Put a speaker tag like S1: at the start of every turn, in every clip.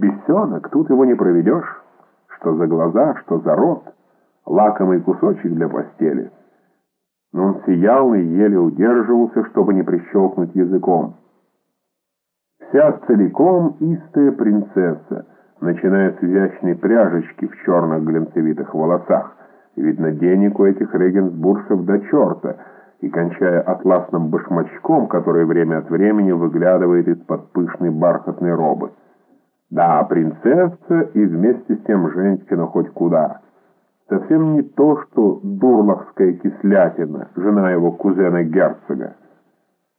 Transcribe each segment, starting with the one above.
S1: Бесенок, тут его не проведешь. Что за глаза, что за рот. Лакомый кусочек для постели. Но он сиял и еле удерживался, чтобы не прищелкнуть языком. Вся целиком истая принцесса, начиная с изящной пряжечки в черных глянцевитых волосах. Видно, денег у этих регенсбургцев до черта, и кончая атласным башмачком, который время от времени выглядывает из-под пышной бархатной робы. Да, принцесса и вместе с тем женщина хоть куда. Совсем не то, что дурлахская кислятина, жена его кузена-герцога.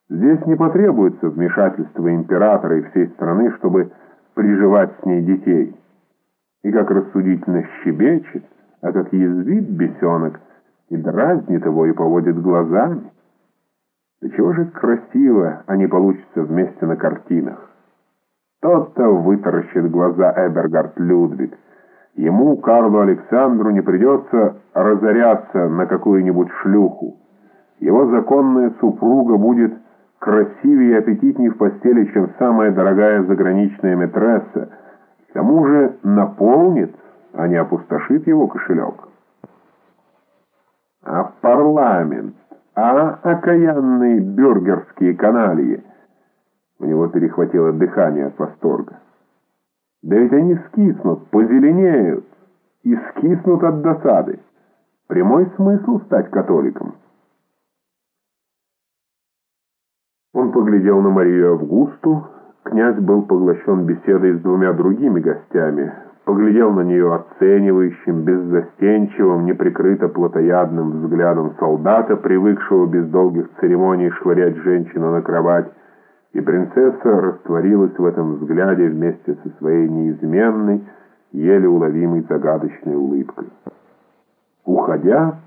S1: Здесь не потребуется вмешательства императора и всей страны, чтобы приживать с ней детей. И как рассудительно щебечет, а как язвит бесенок, и дразнит его, и поводит глазами. Да чего же красиво они получатся вместе на картинах. Тот-то вытаращит глаза Эбергард Людвиг. Ему, Карлу Александру, не придется разоряться на какую-нибудь шлюху. Его законная супруга будет красивее и аппетитнее в постели, чем самая дорогая заграничная метресса. К тому же наполнит, а не опустошит его кошелек. А парламент, а окаянные бюргерские каналии. У него перехватило дыхание от восторга. Да ведь они скиснут, позеленеют и скиснут от досады. Прямой смысл стать католиком. Он поглядел на Марию Августу. Князь был поглощен беседой с двумя другими гостями. Поглядел на нее оценивающим, беззастенчивым, неприкрыто плотоядным взглядом солдата, привыкшего без долгих церемоний швырять женщину на кровать, и принцесса растворилась в этом взгляде вместе со своей неизменной, еле уловимой загадочной улыбкой. Уходя,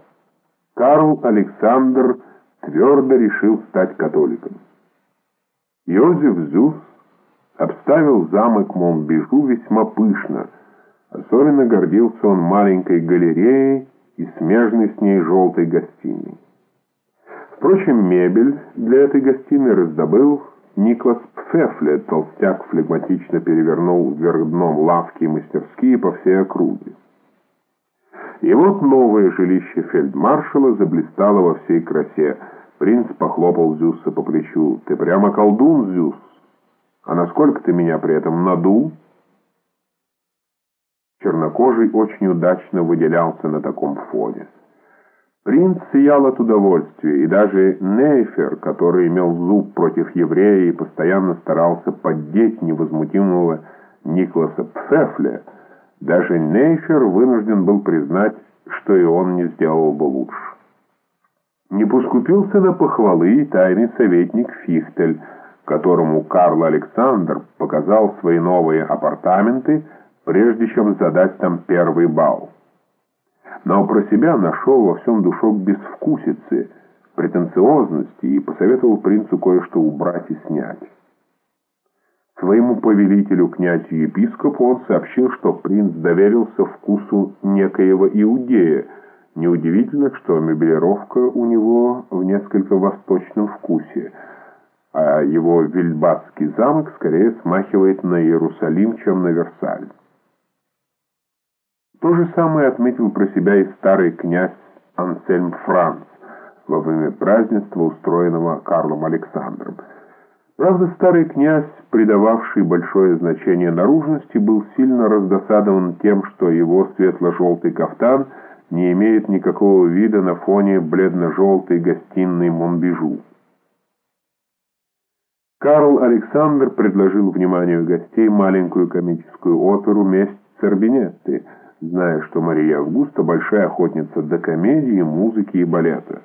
S1: Карл Александр твердо решил стать католиком. Йозеф Зюс обставил замок Монбежу весьма пышно. Особенно гордился он маленькой галереей и смежной с ней желтой гостиной. Впрочем, мебель для этой гостиной раздобыл Никлас Пфефле, толстяк флегматично перевернул вверх дном лавки и мастерские по всей округе. И вот новое жилище фельдмаршала заблистало во всей красе – Принц похлопал Зюса по плечу. «Ты прямо колдун, Зюс! А насколько ты меня при этом надул?» Чернокожий очень удачно выделялся на таком фоне. Принц сиял от удовольствия, и даже Нейфер, который имел зуб против еврея и постоянно старался поддеть невозмутимого Никласа Пфефля, даже Нейфер вынужден был признать, что и он не сделал бы лучше. Не поскупился на похвалы тайный советник Фихтель, которому Карл Александр показал свои новые апартаменты, прежде чем задать там первый бал. Но про себя нашел во всем душок безвкусицы, претенциозности и посоветовал принцу кое-что убрать и снять. Своему повелителю, князю-епископу, он сообщил, что принц доверился вкусу некоего иудея, Неудивительно, что меблировка у него в несколько восточном вкусе, а его Вильбатский замок скорее смахивает на Иерусалим, чем на Версаль. То же самое отметил про себя и старый князь Ансельм Франц во время празднества, устроенного Карлом Александром. Правда, старый князь, придававший большое значение наружности, был сильно раздосадован тем, что его светло-желтый кафтан – не имеет никакого вида на фоне бледно-желтой гостиной Монбежу. Карл Александр предложил вниманию гостей маленькую комическую оперу «Месть Цербинетты», зная, что Мария Августа большая охотница до комедии, музыки и балета.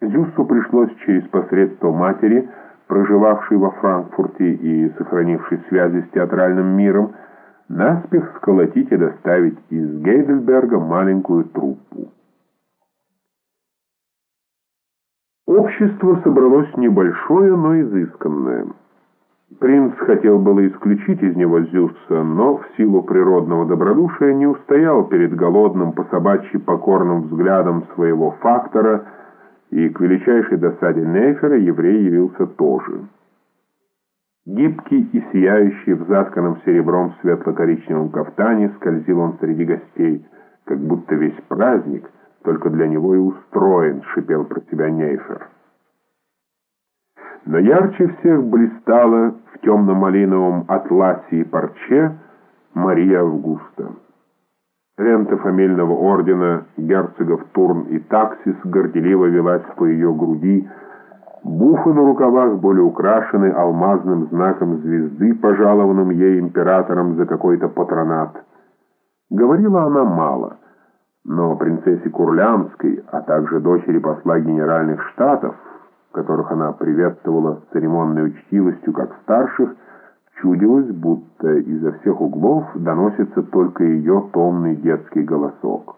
S1: Зюссу пришлось через посредство матери, проживавшей во Франкфурте и сохранившей связи с театральным миром, наспех сколотить и доставить из Гейдельберга маленькую труппу. Общество собралось небольшое, но изысканное. Принц хотел было исключить из него Зюса, но в силу природного добродушия не устоял перед голодным по собачьи покорным взглядом своего фактора, и к величайшей досаде Нейфера еврей явился тоже. Гибкий и сияющий в затканном серебром светло-коричневом кафтане скользил он среди гостей, как будто весь праздник только для него и устроен, шипел про себя Нейфер. Но ярче всех блистала в темно-малиновом атласе и парче Мария Августа. Лента фамильного ордена герцогов Турн и Таксис горделиво велась по ее груди, Буфы на рукавах были украшены алмазным знаком звезды, пожалованным ей императором за какой-то патронат. Говорила она мало, но принцессе Курлянской, а также дочери посла генеральных штатов, которых она приветствовала с церемонной учтивостью как старших, чудилось, будто изо всех углов доносится только ее томный детский голосок.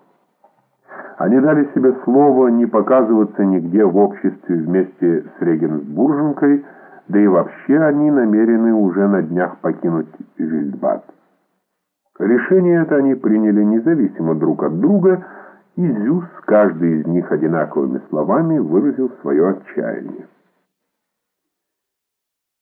S1: Они дали себе слово не показываться нигде в обществе вместе с Регенсбурженкой, да и вообще они намерены уже на днях покинуть Вильдбад. Решение это они приняли независимо друг от друга, и Зюс, каждый из них одинаковыми словами, выразил свое отчаяние.